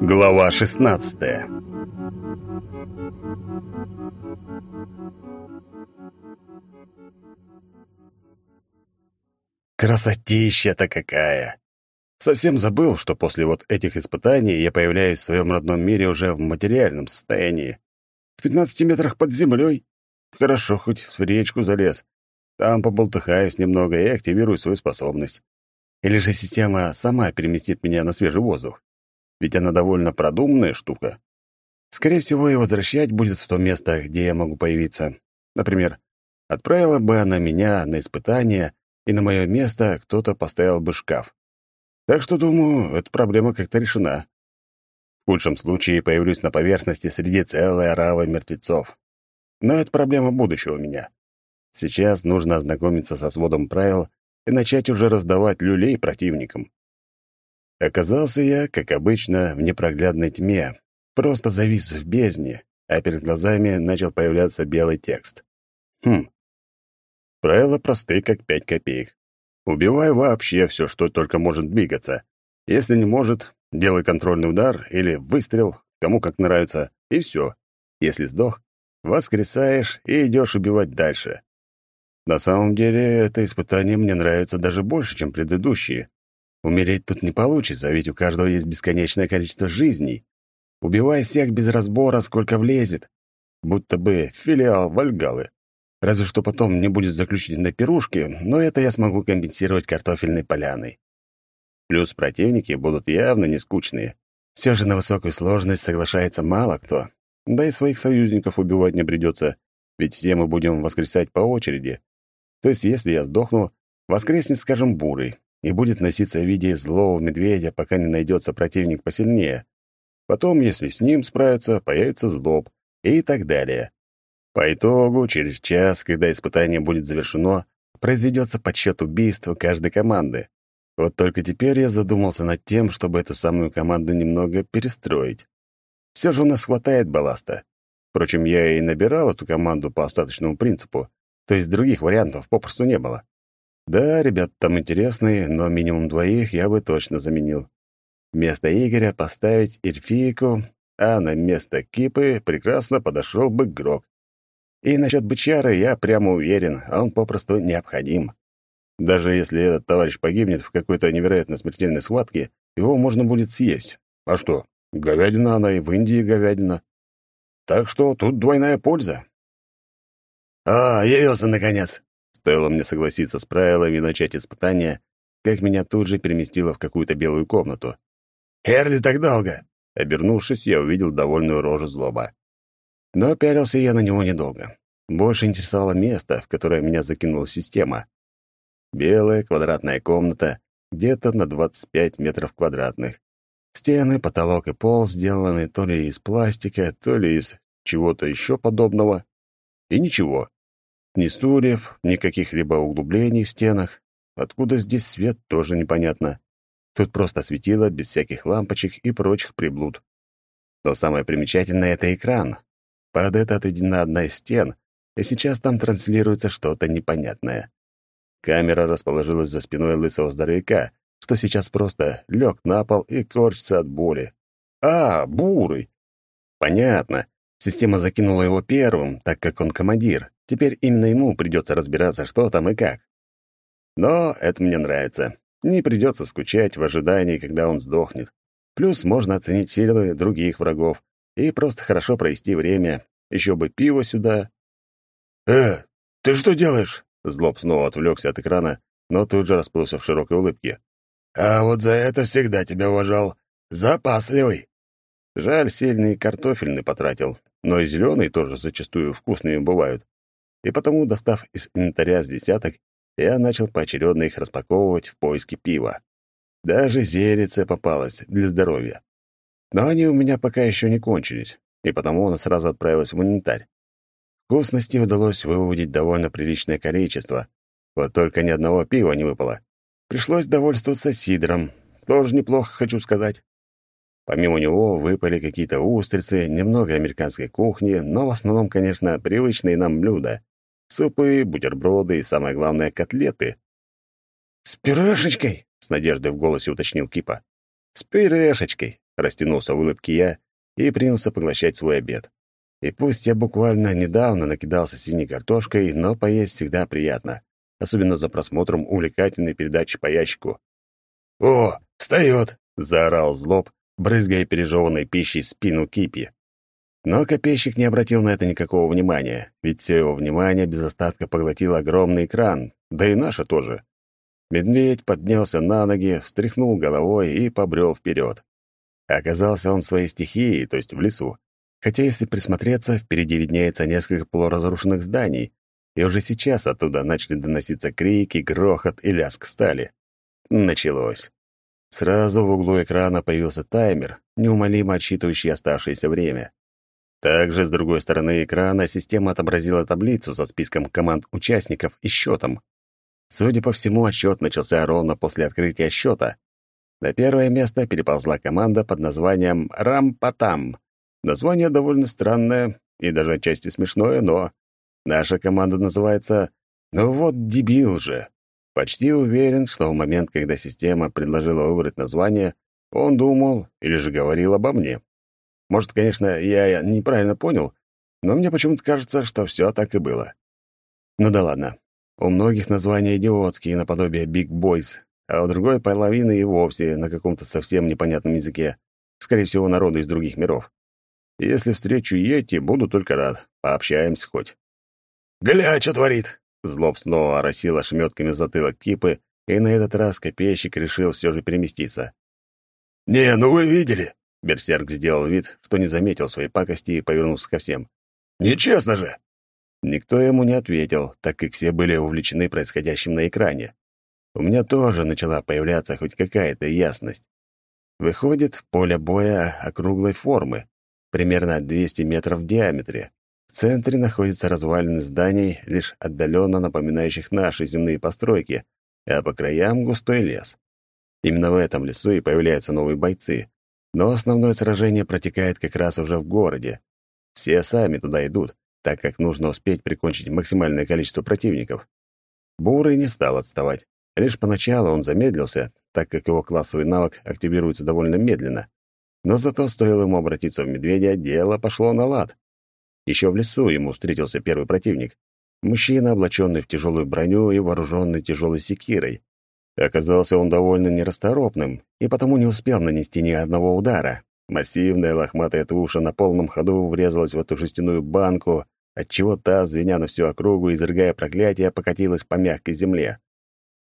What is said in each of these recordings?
Глава 16 Красотища-то какая! Совсем забыл, что после вот этих испытаний я появляюсь в своем родном мире уже в материальном состоянии. В 15 метрах под землей. Хорошо, хоть в речку залез. Там поболтыхаюсь немного и активирую свою способность. Или же система сама переместит меня на свежий воздух. Ведь она довольно продуманная штука. Скорее всего, и возвращать будет в то место, где я могу появиться. Например, отправила бы она меня на испытание, и на мое место кто-то поставил бы шкаф. Так что, думаю, эта проблема как-то решена. В худшем случае появлюсь на поверхности среди целой оравы мертвецов. Но это проблема будущего меня. Сейчас нужно ознакомиться со сводом правил и начать уже раздавать люлей противникам. Оказался я, как обычно, в непроглядной тьме, просто завис в бездне, а перед глазами начал появляться белый текст. Хм. Правила просты, как пять копеек. Убивай вообще все, что только может двигаться. Если не может, делай контрольный удар или выстрел, кому как нравится, и все. Если сдох, воскресаешь и идешь убивать дальше. На самом деле, это испытание мне нравится даже больше, чем предыдущие. Умереть тут не получится, ведь у каждого есть бесконечное количество жизней. Убивай всех без разбора, сколько влезет. Будто бы филиал Вальгалы. Разве что потом не будет заключительной пирушки, но это я смогу компенсировать картофельной поляной. Плюс противники будут явно не скучные. Все же на высокую сложность соглашается мало кто. Да и своих союзников убивать не придется, ведь все мы будем воскресать по очереди. То есть, если я сдохну, воскреснет, скажем, бурый, и будет носиться в виде злого медведя, пока не найдется противник посильнее. Потом, если с ним справиться, появится злоб и так далее. По итогу, через час, когда испытание будет завершено, произведется подсчет убийств каждой команды. Вот только теперь я задумался над тем, чтобы эту самую команду немного перестроить. Все же у нас хватает балласта. Впрочем, я и набирал эту команду по остаточному принципу. То есть других вариантов попросту не было. Да, ребята там интересные, но минимум двоих я бы точно заменил. Вместо Игоря поставить эльфийку, а на место Кипы прекрасно подошел бы Грок. И насчет бычара я прямо уверен, он попросту необходим. Даже если этот товарищ погибнет в какой-то невероятно смертельной схватке, его можно будет съесть. А что, говядина она и в Индии говядина. Так что тут двойная польза. «О, явился, наконец!» Стоило мне согласиться с правилами и начать испытание, как меня тут же переместило в какую-то белую комнату. «Эрли так долго!» Обернувшись, я увидел довольную рожу злоба. Но пялился я на него недолго. Больше интересовало место, в которое меня закинула система. Белая квадратная комната, где-то на 25 метров квадратных. Стены, потолок и пол сделаны то ли из пластика, то ли из чего-то еще подобного. И ничего. Ни стульев, ни каких-либо углублений в стенах. Откуда здесь свет, тоже непонятно. Тут просто светило, без всяких лампочек и прочих приблуд. Но самое примечательное — это экран. Под это отведена одна из стен, и сейчас там транслируется что-то непонятное. Камера расположилась за спиной лысого здоровяка, что сейчас просто лег на пол и корчится от боли. А, бурый! Понятно. Система закинула его первым, так как он командир. Теперь именно ему придется разбираться, что там и как. Но это мне нравится. Не придется скучать в ожидании, когда он сдохнет. Плюс можно оценить силы других врагов и просто хорошо провести время. Еще бы пиво сюда. «Э, ты что делаешь?» Злоб снова отвлекся от экрана, но тут же расплылся в широкой улыбке. «А вот за это всегда тебя уважал. Запасливый». Жаль, сильный картофельный потратил, но и зеленые тоже зачастую вкусными бывают. И потому, достав из инвентаря с десяток, я начал поочередно их распаковывать в поиске пива. Даже зелице попалось для здоровья. Но они у меня пока еще не кончились, и потому она сразу отправилась в инвентарь. Вкусности удалось выводить довольно приличное количество, вот только ни одного пива не выпало. Пришлось довольствоваться сидром, тоже неплохо, хочу сказать. Помимо него выпали какие-то устрицы, немного американской кухни, но в основном, конечно, привычные нам блюда. Супы, бутерброды и, самое главное, котлеты. «С пюрешечкой?» — с надеждой в голосе уточнил Кипа. «С пюрешечкой», — растянулся в улыбке я и принялся поглощать свой обед. И пусть я буквально недавно накидался синей картошкой, но поесть всегда приятно, особенно за просмотром увлекательной передачи по ящику. «О, встает!» — заорал злоб, брызгая пережеванной пищей спину кипи. Но копейщик не обратил на это никакого внимания, ведь все его внимание без остатка поглотил огромный экран, да и наше тоже. Медведь поднялся на ноги, встряхнул головой и побрел вперед. Оказался он в своей стихии, то есть в лесу. Хотя, если присмотреться, впереди виднеется несколько полуразрушенных зданий, и уже сейчас оттуда начали доноситься крики, грохот и лязг стали. Началось. Сразу в углу экрана появился таймер, неумолимо отсчитывающий оставшееся время. Также с другой стороны экрана система отобразила таблицу со списком команд участников и счетом. Судя по всему, отсчет начался ровно после открытия счета. На первое место переползла команда под названием «Рам-Патам». Название довольно странное и даже отчасти смешное, но наша команда называется «Ну вот дебил же». Почти уверен, что в момент, когда система предложила выбрать название, он думал или же говорил обо мне. Может, конечно, я неправильно понял, но мне почему-то кажется, что все так и было. Ну да ладно. У многих названия идиотские, наподобие Big Boys, а у другой половины и вовсе на каком-то совсем непонятном языке. Скорее всего, народу из других миров. Если встречу Йети, буду только рад. Пообщаемся хоть. «Гля, что творит?» Злоб снова оросил ошметками затылок кипы, и на этот раз копейщик решил все же переместиться. «Не, ну вы видели. Берсерк сделал вид, что не заметил своей пакости и повернулся ко всем. «Нечестно же!» Никто ему не ответил, так как все были увлечены происходящим на экране. У меня тоже начала появляться хоть какая-то ясность. Выходит, поле боя округлой формы, примерно 200 метров в диаметре. В центре находятся развалины зданий, лишь отдаленно напоминающих наши земные постройки, а по краям густой лес. Именно в этом лесу и появляются новые бойцы, но основное сражение протекает как раз уже в городе. Все сами туда идут, так как нужно успеть прикончить максимальное количество противников. Бурый не стал отставать. Лишь поначалу он замедлился, так как его классовый навык активируется довольно медленно. Но зато стоило ему обратиться в медведя, дело пошло на лад. Еще в лесу ему встретился первый противник. Мужчина, облаченный в тяжелую броню и вооруженный тяжелой секирой. Оказался он довольно нерасторопным и потому не успел нанести ни одного удара. Массивная лохматая туша на полном ходу врезалась в эту жестяную банку, отчего та, звеня на всю округу изрыгая проклятие, покатилась по мягкой земле.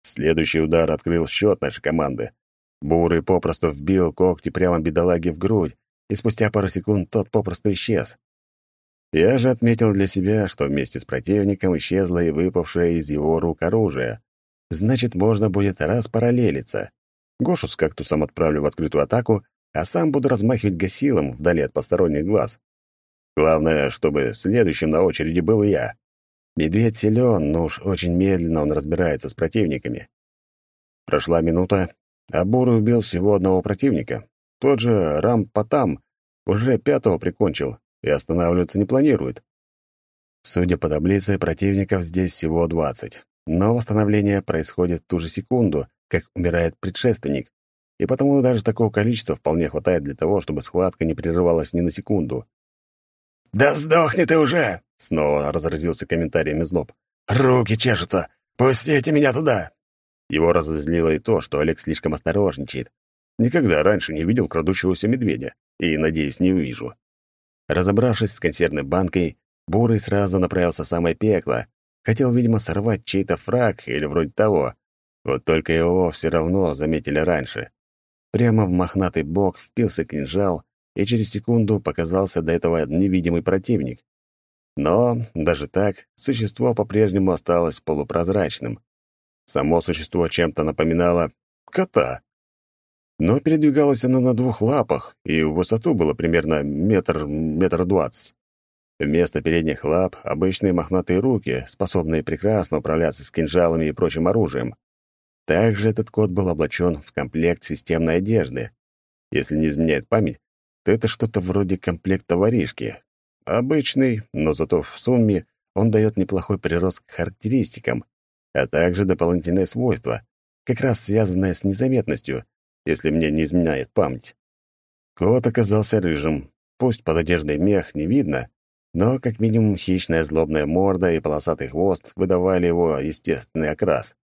Следующий удар открыл счет нашей команды. Бурый попросту вбил когти прямо бедолаге в грудь, и спустя пару секунд тот попросту исчез. Я же отметил для себя, что вместе с противником исчезло и выпавшее из его рук оружие. Значит, можно будет распараллелиться. Гошу с кактусом отправлю в открытую атаку, а сам буду размахивать гасилом вдали от посторонних глаз. Главное, чтобы следующим на очереди был я. Медведь силен, но уж очень медленно он разбирается с противниками. Прошла минута, а Бурый убил всего одного противника. Тот же Рам-Патам уже пятого прикончил и останавливаться не планирует. Судя по таблице, противников здесь всего двадцать. Но восстановление происходит в ту же секунду, как умирает предшественник, и потому даже такого количества вполне хватает для того, чтобы схватка не прерывалась ни на секунду. «Да сдохни ты уже!» — снова разразился комментариями злоб. «Руки чешутся! Пустите меня туда!» Его разозлило и то, что Олег слишком осторожничает. Никогда раньше не видел крадущегося медведя, и, надеюсь, не увижу. Разобравшись с консервной банкой, Бурый сразу направился в самое пекло. Хотел, видимо, сорвать чей-то фраг или вроде того, вот только его все равно заметили раньше. Прямо в мохнатый бок впился кинжал, и через секунду показался до этого невидимый противник. Но, даже так, существо по-прежнему осталось полупрозрачным. Само существо чем-то напоминало кота. Но передвигалось оно на двух лапах, и в высоту было примерно метр, метр двадцать. Вместо передних лап — обычные мохнатые руки, способные прекрасно управляться с кинжалами и прочим оружием. Также этот кот был облачен в комплект системной одежды. Если не изменяет память, то это что-то вроде комплекта воришки. Обычный, но зато в сумме он дает неплохой прирост к характеристикам, а также дополнительное свойство, как раз связанное с незаметностью, если мне не изменяет память. Кот оказался рыжим. Пусть под одеждой мех не видно, но как минимум хищная злобная морда и полосатый хвост выдавали его естественный окрас.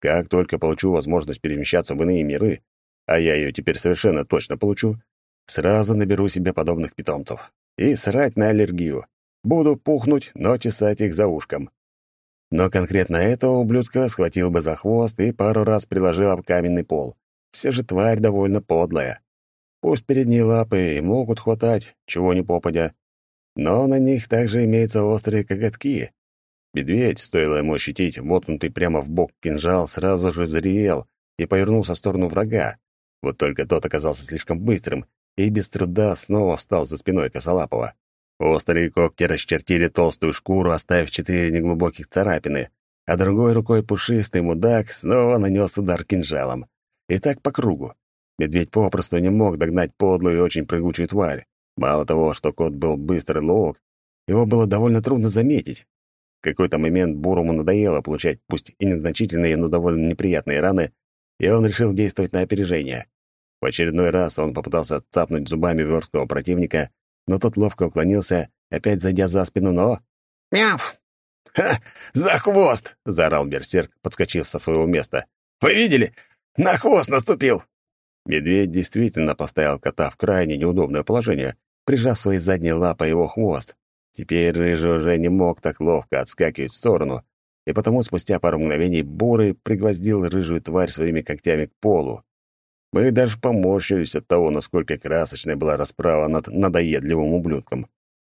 Как только получу возможность перемещаться в иные миры, а я ее теперь совершенно точно получу, сразу наберу себе подобных питомцев. И срать на аллергию. Буду пухнуть, но чесать их за ушком. Но конкретно этого ублюдка схватил бы за хвост и пару раз приложил об каменный пол. Все же тварь довольно подлая. Пусть передние лапы и могут хватать, чего ни попадя, но на них также имеются острые коготки. Медведь, стоило ему ощутить воткнутый прямо в бок кинжал, сразу же взревел и повернулся в сторону врага. Вот только тот оказался слишком быстрым и без труда снова встал за спиной Косолапова. Острые когти расчертили толстую шкуру, оставив четыре неглубоких царапины, а другой рукой пушистый мудак снова нанес удар кинжалом. И так по кругу. Медведь попросту не мог догнать подлую и очень прыгучую тварь. Мало того, что кот был быстрый и ловок, его было довольно трудно заметить. В какой-то момент Бурому надоело получать пусть и незначительные, но довольно неприятные раны, и он решил действовать на опережение. В очередной раз он попытался цапнуть зубами верткого противника, но тот ловко уклонился, опять зайдя за спину, но... «Мяв! Ха! За хвост!» — заорал берсерк, подскочив со своего места. «Вы видели? На хвост наступил!» Медведь действительно поставил кота в крайне неудобное положение, прижав своей задней лапой его хвост. Теперь Рыжий уже не мог так ловко отскакивать в сторону, и потому спустя пару мгновений Бурый пригвоздил рыжую тварь своими когтями к полу. Мы даже поморщились от того, насколько красочной была расправа над надоедливым ублюдком.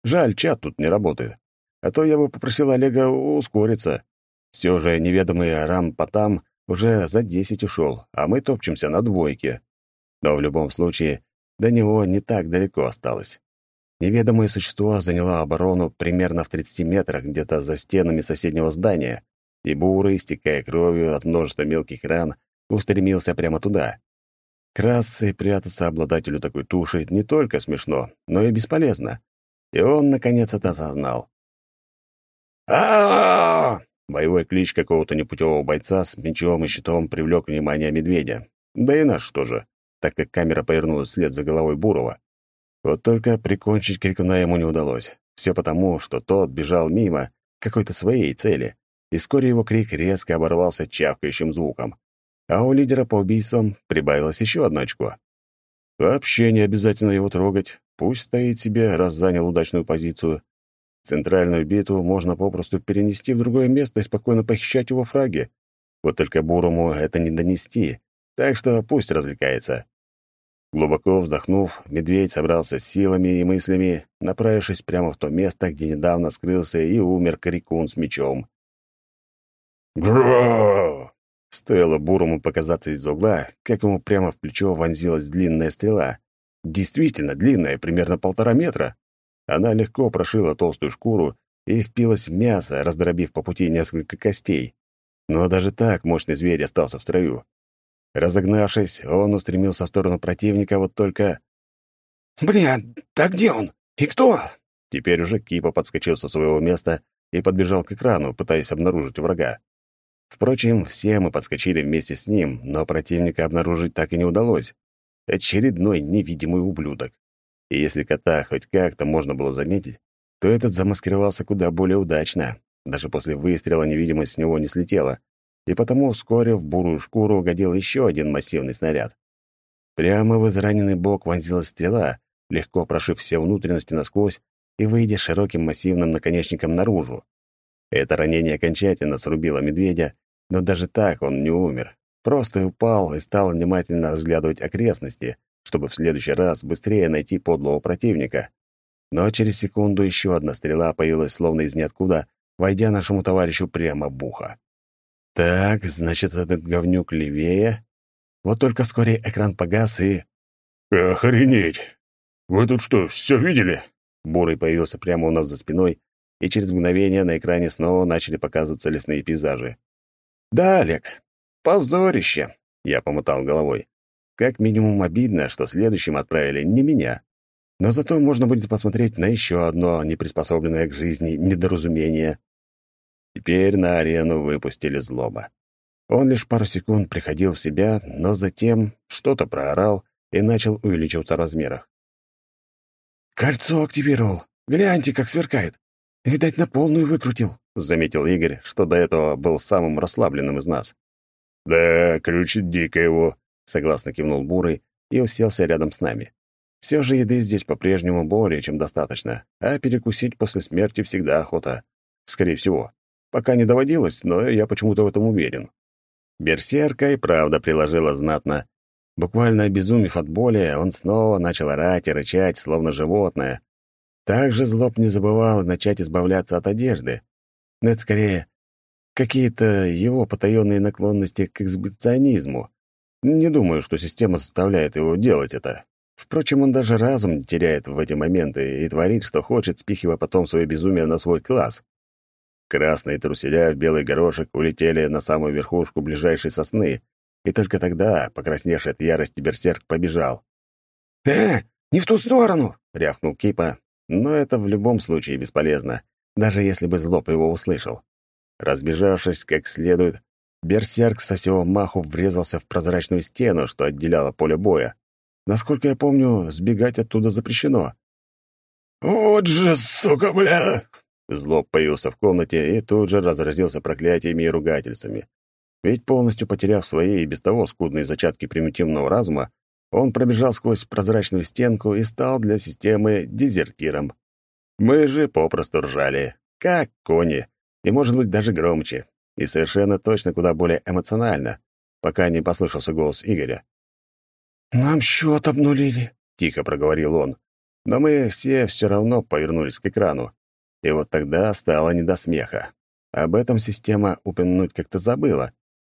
Жаль, чат тут не работает. А то я бы попросил Олега ускориться. Все же неведомый Арам Потам уже за десять ушел, а мы топчемся на двойке. Но в любом случае, до него не так далеко осталось. Неведомое существо заняло оборону примерно в 30 метрах где-то за стенами соседнего здания, и Бурый, истекая кровью от множества мелких ран, устремился прямо туда. Красться и прятаться обладателю такой туши не только смешно, но и бесполезно. И он, наконец, это осознал. а Боевой клич какого-то непутевого бойца с мечом и щитом привлек внимание медведя. Да и наш тоже, так как камера повернулась вслед за головой Бурова. Вот только прикончить крикуна ему не удалось. Все потому, что тот бежал мимо какой-то своей цели, и вскоре его крик резко оборвался чавкающим звуком. А у лидера по убийствам прибавилось еще одно очко. Вообще не обязательно его трогать. Пусть стоит себе, раз занял удачную позицию. Центральную битву можно попросту перенести в другое место и спокойно похищать его фраги. Вот только Бурому это не донести, так что пусть развлекается. Глубоко вздохнув, медведь собрался с силами и мыслями, направившись прямо в то место, где недавно скрылся и умер Карикун с мечом. «Гра!» Стоило Бурому показаться из-за угла, как ему прямо в плечо вонзилась длинная стрела. Действительно длинная, примерно полтора метра. Она легко прошила толстую шкуру и впилась в мясо, раздробив по пути несколько костей. Но даже так мощный зверь остался в строю. Разогнавшись, он устремился в сторону противника, вот только... «Блин, так где он? И кто?» Теперь уже Кипа подскочил со своего места и подбежал к экрану, пытаясь обнаружить врага. Впрочем, все мы подскочили вместе с ним, но противника обнаружить так и не удалось. Очередной невидимый ублюдок. И если кота хоть как-то можно было заметить, то этот замаскировался куда более удачно. Даже после выстрела невидимость с него не слетела, и потому вскоре в бурую шкуру угодил еще один массивный снаряд. Прямо в израненный бок вонзилась стрела, легко прошив все внутренности насквозь и выйдя широким массивным наконечником наружу. Это ранение окончательно срубило медведя, но даже так он не умер. Просто упал и стал внимательно разглядывать окрестности, чтобы в следующий раз быстрее найти подлого противника. Но через секунду еще одна стрела появилась словно из ниоткуда, войдя нашему товарищу прямо в ухо. Так, значит, этот говнюк левее. Вот только вскоре экран погас и... «Охренеть! Вы тут что, все видели?» Бурый появился прямо у нас за спиной, и через мгновение на экране снова начали показываться лесные пейзажи. «Да, Олег, позорище!» — я помотал головой. «Как минимум обидно, что следующим отправили не меня. Но зато можно будет посмотреть на еще одно неприспособленное к жизни недоразумение. Теперь на арену выпустили злоба. Он лишь пару секунд приходил в себя, но затем что-то проорал и начал увеличиваться в размерах. «Кольцо активировал. Гляньте, как сверкает. Видать, на полную выкрутил», — заметил Игорь, что до этого был самым расслабленным из нас. «Да, крючит дико его», — согласно кивнул Бурый и уселся рядом с нами. Все же еды здесь по-прежнему более чем достаточно, а перекусить после смерти всегда охота. Скорее всего. Пока не доводилось, но я почему-то в этом уверен. Берсерка и правда приложила знатно. Буквально обезумев от боли, он снова начал орать и рычать, словно животное. Также Злоб не забывал начать избавляться от одежды. Но это скорее какие-то его потаенные наклонности к эксбиционизму. Не думаю, что система заставляет его делать это. Впрочем, он даже разум теряет в эти моменты и творит, что хочет, спихивая потом свое безумие на свой класс. Красные труселя в белый горошек улетели на самую верхушку ближайшей сосны, и только тогда, покрасневший от ярости, берсерк побежал. «Э, не в ту сторону!» — рявкнул Кипа, но это в любом случае бесполезно, даже если бы злоб его услышал. Разбежавшись как следует, берсерк со всего маху врезался в прозрачную стену, что отделяло поле боя. Насколько я помню, сбегать оттуда запрещено. «Вот же, сука, бля!» Злоб появился в комнате и тут же разразился проклятиями и ругательствами. Ведь полностью потеряв свои и без того скудные зачатки примитивного разума, он пробежал сквозь прозрачную стенку и стал для системы дезертиром. Мы же попросту ржали, как кони, и, может быть, даже громче, и совершенно точно куда более эмоционально, пока не послышался голос Игоря. «Нам счет обнулили», — тихо проговорил он. Но мы все все равно повернулись к экрану. И вот тогда стало не до смеха. Об этом система упомянуть как-то забыла.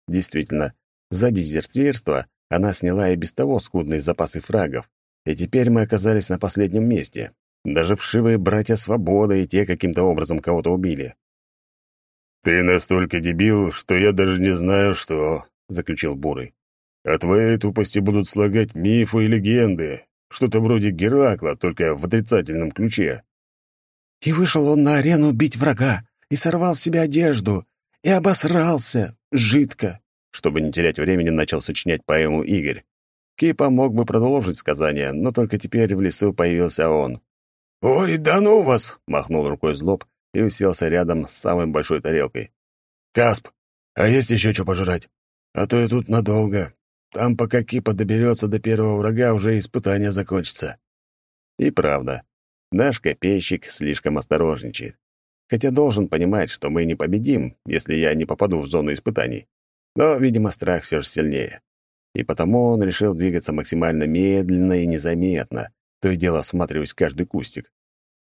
Действительно, за дезертирство она сняла и без того скудные запасы фрагов, и теперь мы оказались на последнем месте. Даже вшивые братья Свободы и те каким-то образом кого-то убили. «Ты настолько дебил, что я даже не знаю, что...» — заключил Бурый. «О твоей тупости будут слагать мифы и легенды, что-то вроде Геракла, только в отрицательном ключе. И вышел он на арену бить врага, и сорвал с себя одежду, и обосрался, жидко. Чтобы не терять времени, начал сочинять поэму Игорь. Кипа мог бы продолжить сказание, но только теперь в лесу появился он. «Ой, да ну вас!» — махнул рукой злоб и уселся рядом с самой большой тарелкой. «Касп, а есть еще что пожрать? А то я тут надолго. Там, пока Кипа доберется до первого врага, уже испытание закончится». И правда, Наш копейщик слишком осторожничает. Хотя должен понимать, что мы не победим, если я не попаду в зону испытаний. Но, видимо, страх все же сильнее. И потому он решил двигаться максимально медленно и незаметно, то и дело осматриваясь каждый кустик.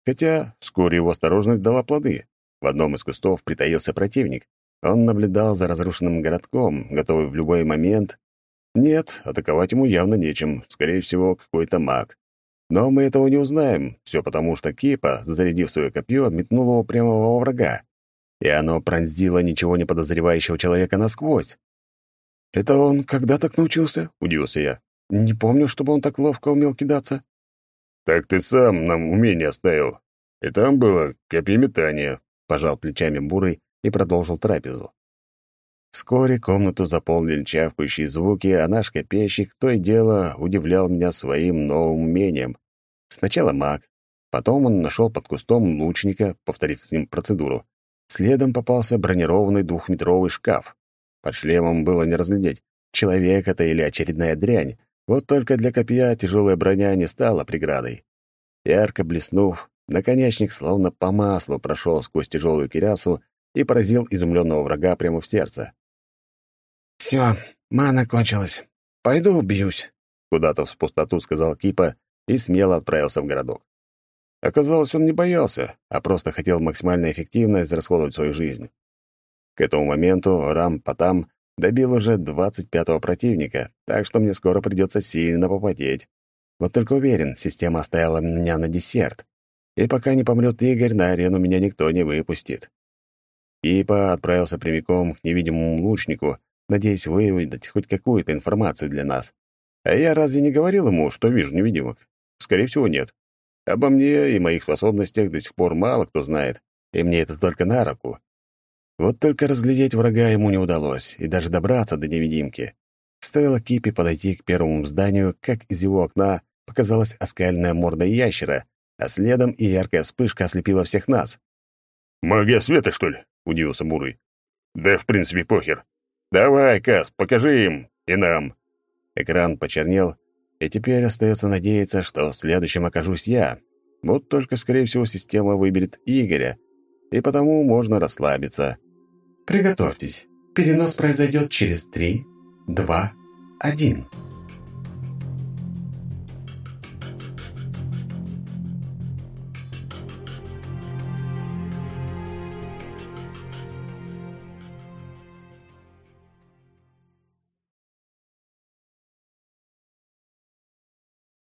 Хотя вскоре его осторожность дала плоды. В одном из кустов притаился противник. Он наблюдал за разрушенным городком, готовый в любой момент. Нет, атаковать ему явно нечем, скорее всего, какой-то маг. Но мы этого не узнаем, все потому, что Кипа, зарядив свое копье, метнул его прямо во врага, и оно пронзило ничего не подозревающего человека насквозь. «Это он когда так научился?» — удивился я. «Не помню, чтобы он так ловко умел кидаться». «Так ты сам нам умение оставил. И там было копьеметание», — пожал плечами Бурый и продолжил трапезу. Вскоре комнату заполнили чавкающие звуки, а наш копейщик то и дело удивлял меня своим новым умением. Сначала маг, потом он нашел под кустом лучника, повторив с ним процедуру. Следом попался бронированный двухметровый шкаф. Под шлемом было не разглядеть, человек это или очередная дрянь. Вот только для копья тяжелая броня не стала преградой. Ярко блеснув, наконечник словно по маслу прошел сквозь тяжелую кирясу и поразил изумленного врага прямо в сердце. «Все, мана кончилась. Пойду убьюсь», — куда-то в пустоту сказал Кипа и смело отправился в городок. Оказалось, он не боялся, а просто хотел максимально эффективно израсходовать свою жизнь. К этому моменту Рам-Патам добил уже 25-го противника, так что мне скоро придется сильно попотеть. Вот только уверен, система оставила меня на десерт. И пока не помрет Игорь, на арену меня никто не выпустит. Кипа отправился прямиком к невидимому лучнику, надеясь выведать хоть какую-то информацию для нас. А я разве не говорил ему, что вижу невидимок? Скорее всего, нет. Обо мне и моих способностях до сих пор мало кто знает, и мне это только на руку. Вот только разглядеть врага ему не удалось, и даже добраться до невидимки. Стоило Кипи подойти к первому зданию, как из его окна показалась оскальная морда ящера, а следом и яркая вспышка ослепила всех нас. «Магия света, что ли?» — удивился Бурый. «Да, в принципе, похер. Давай, Кас, покажи им и нам». Экран почернел, и теперь остается надеяться, что следующим окажусь я. Вот только, скорее всего, система выберет Игоря, и потому можно расслабиться. Приготовьтесь. Перенос произойдет через три, два, один.